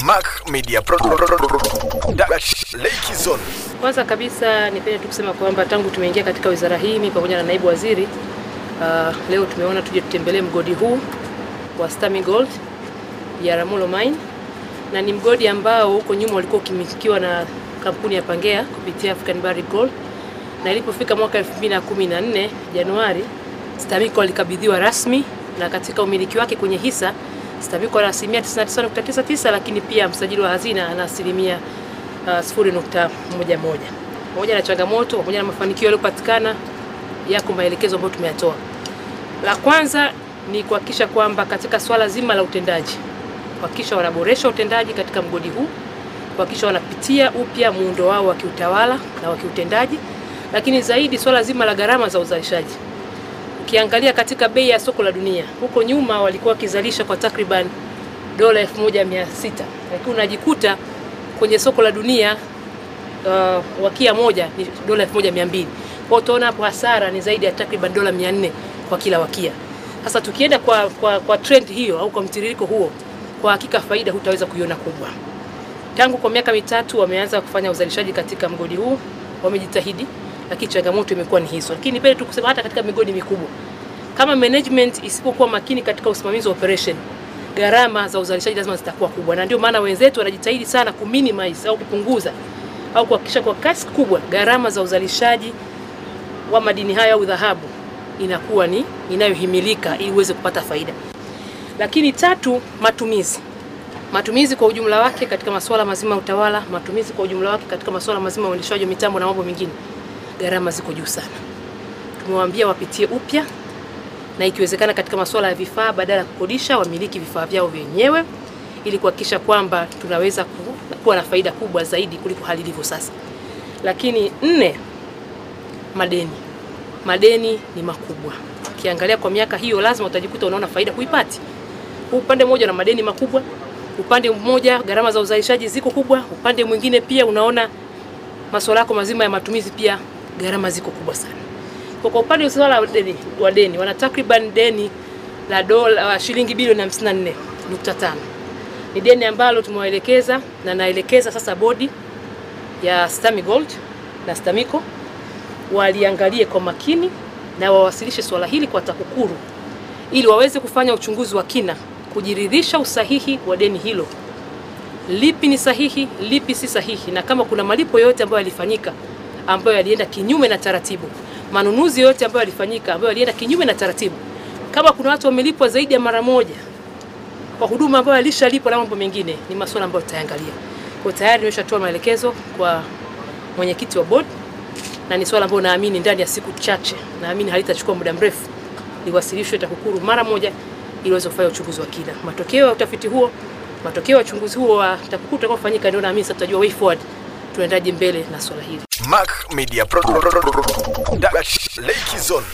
Mac Media Lake Zone. Kwanza kabisa nipende tu kusema kwamba tangu tumeingia katika wizara hii mimi pamoja na naibu waziri uh, leo tumeona tuje tutembelee mgodi huu wa Stami Gold Biharamulo Mine, na ni mgodi ambao huko nyuma ulikuwa ukimilikiwa na kampuni ya Pangea kupitia African Barrick Gold, na ilipofika mwaka 2014 Januari, Stamico alikabidhiwa rasmi, na katika umiliki wake kwenye hisa Stamico ana asilimia 99.99, lakini pia msajili wa hazina ana asilimia uh, 0.11. Pamoja na changamoto, pamoja na mafanikio yaliyopatikana, yako maelekezo ambayo tumeyatoa. La kwanza ni kuhakikisha kwamba katika swala zima la utendaji, kuhakikisha wanaboresha utendaji katika mgodi huu, kuhakikisha wanapitia upya muundo wao wa kiutawala na wa kiutendaji, lakini zaidi swala zima la gharama za uzalishaji. Ukiangalia katika bei ya soko la dunia, huko nyuma walikuwa wakizalisha kwa takriban dola 1600 lakini unajikuta kwenye soko la dunia uh, wakia moja ni dola 1200 kwa utaona hapo hasara ni zaidi ya takriban dola 400 kwa kila wakia. Sasa tukienda kwa, kwa, kwa trend hiyo au kwa mtiririko huo, kwa hakika faida hutaweza kuiona kubwa. Tangu kwa miaka mitatu wameanza kufanya uzalishaji katika mgodi huu, wamejitahidi, lakini changamoto imekuwa ni hizo. Lakini pale tu kusema hata katika migodi mikubwa, kama management isipokuwa makini katika usimamizi wa operation, gharama za uzalishaji lazima zitakuwa kubwa, na ndio maana wenzetu wanajitahidi sana ku minimize au kupunguza au kuhakikisha kwa kasi kubwa gharama za uzalishaji wa madini haya au dhahabu inakuwa ni inayohimilika ili uweze kupata faida. Lakini tatu, matumizi. Matumizi kwa ujumla wake katika masuala mazima ya utawala, matumizi kwa ujumla wake katika masuala mazima ya uendeshaji wa mitambo na mambo mengine, gharama ziko juu sana. Tumewaambia wapitie upya na ikiwezekana katika masuala ya vifaa, badala ya kukodisha, wamiliki vifaa vyao wenyewe ili kuhakikisha kwamba tunaweza kuwa na faida kubwa zaidi kuliko hali ilivyo sasa. Lakini nne, madeni. Madeni ni makubwa. Ukiangalia kwa miaka hiyo, lazima utajikuta unaona faida huipati. Upande mmoja na madeni makubwa, upande mmoja gharama za uzalishaji ziko kubwa, upande mwingine pia unaona masuala yako mazima ya matumizi pia gharama ziko kubwa sana. Kwa upande wa swala wa deni wana takriban deni la dola shilingi bilioni 54.5. Ni deni ambalo tumewaelekeza na naelekeza sasa bodi ya Stami Gold na Stamico waliangalie kwa makini na wawasilishe swala hili kwa TAKUKURU ili waweze kufanya uchunguzi wa kina kujiridhisha usahihi wa deni hilo, lipi ni sahihi, lipi si sahihi, na kama kuna malipo yoyote ambayo yalifanyika ambayo yalienda kinyume na taratibu, manunuzi yote ambayo yalifanyika ambayo yalienda kinyume na taratibu, kama kuna watu wamelipwa zaidi ya mara moja kwa huduma ambayo alishalipwa na mambo mengine, ni masuala ambayo tutaangalia. Kwa tayari nimeshatoa maelekezo kwa mwenyekiti wa board na ni swala ambalo naamini ndani ya siku chache, naamini halitachukua muda mrefu, liwasilishwe TAKUKURU mara moja ili waweze kufanya uchunguzi wa kina. Matokeo ya utafiti huo, matokeo ya uchunguzi huo wa TAKUKURU utakaofanyika, ndio naamini sasa tutajua way forward tuendaje mbele na swala hili. Mac Media Pro Lake Zone.